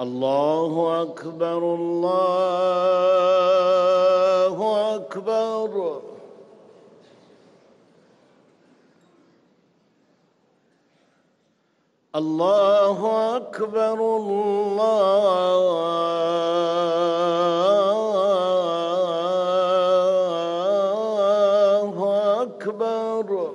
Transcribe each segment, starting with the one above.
الله أكبر الله أكبر الله أكبر الله أكبر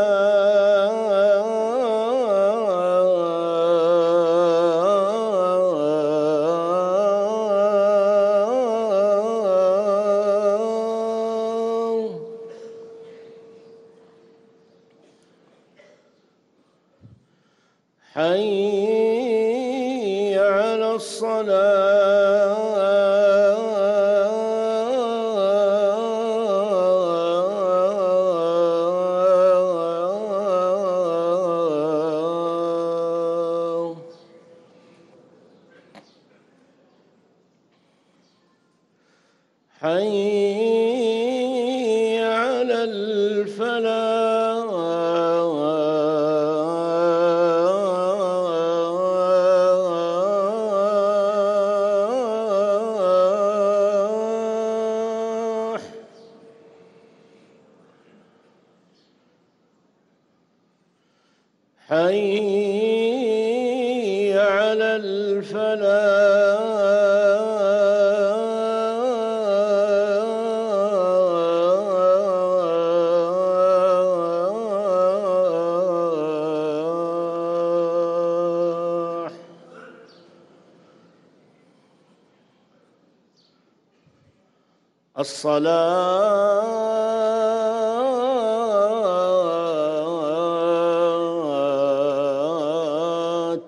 حي على الصلاة. حي على الفلاح. حي على الفلاح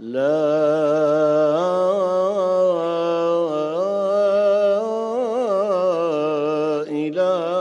لا إله